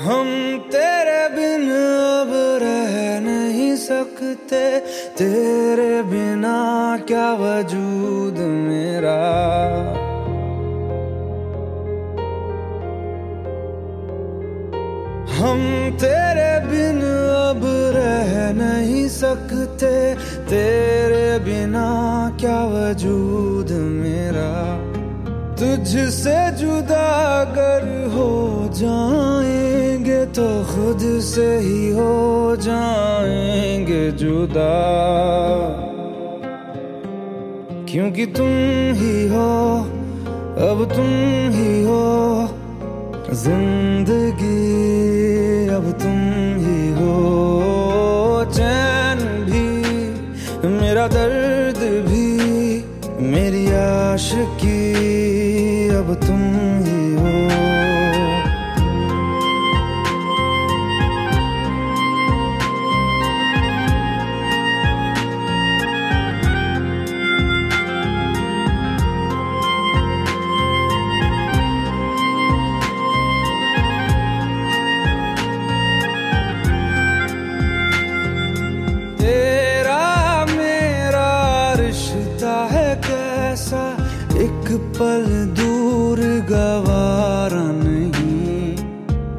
ہم تیرے بن اب رہ نہیں سکتے، تیرے بنا کیا وجود میرا؟ ہم تیرے بن اب رہ نہیں سکتے، تیرے بنا کیا وجود میرا؟ تجھ سے جدا اگر ہو جائیں تو خود سے ہی ہو جائیں گے جدا۔ کیونکہ تم ہی ہو، اب تم ہی ہو۔ زندگی، اب تم ہی ہو۔ چین بھی، میرا درد بھی، میری عاشقی، اب تم ہی ہو۔ ایک پل دور گوارا نہیں۔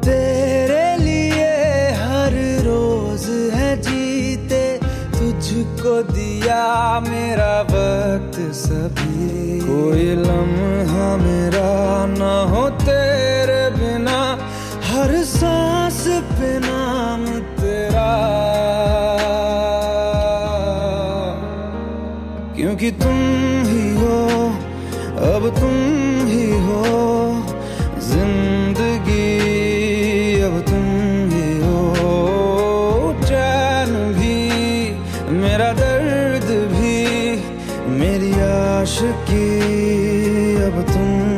تیرے لیے ہر روز ہے جیتے۔ تجھ کو دیا میرا وقت سبھی۔ کوئی لمحہ میرا نہ ہو تیرے بنا، ہر سانس پہ نام تیرا۔ کیونکہ تم اب تم ہی ہو، زندگی اب تم ہی ہو۔ چین بھی، میرا درد بھی، میری عاشقی اب تم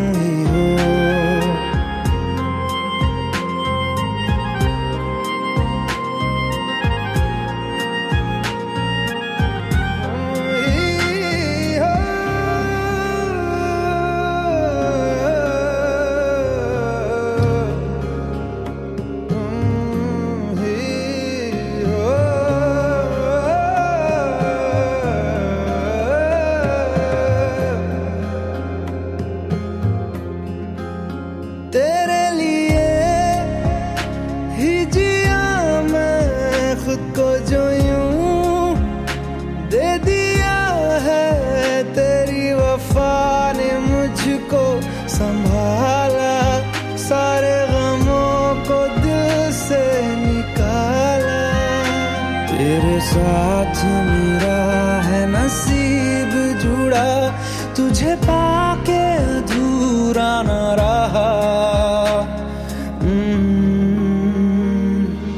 تیرے ساتھ میرا ہے نصیب جڑا تجھے پا کے ادھورا نہ رہا۔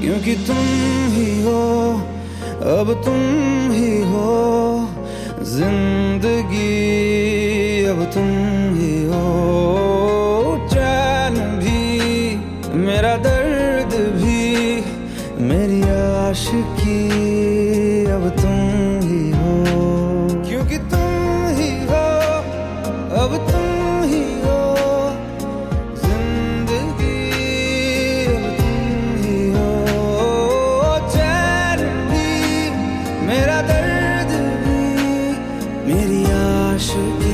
کیونکہ تم ہی ہو، اب تم ہی ہو۔ زندگی، اب تم عاشقی، اب تم ہی ہو۔ کیونکہ تم ہی ہو، اب تم ہی ہو۔ زندگی، اب تم ہی ہو۔ چین بھی، میرا درد بھی، میری عاشقی۔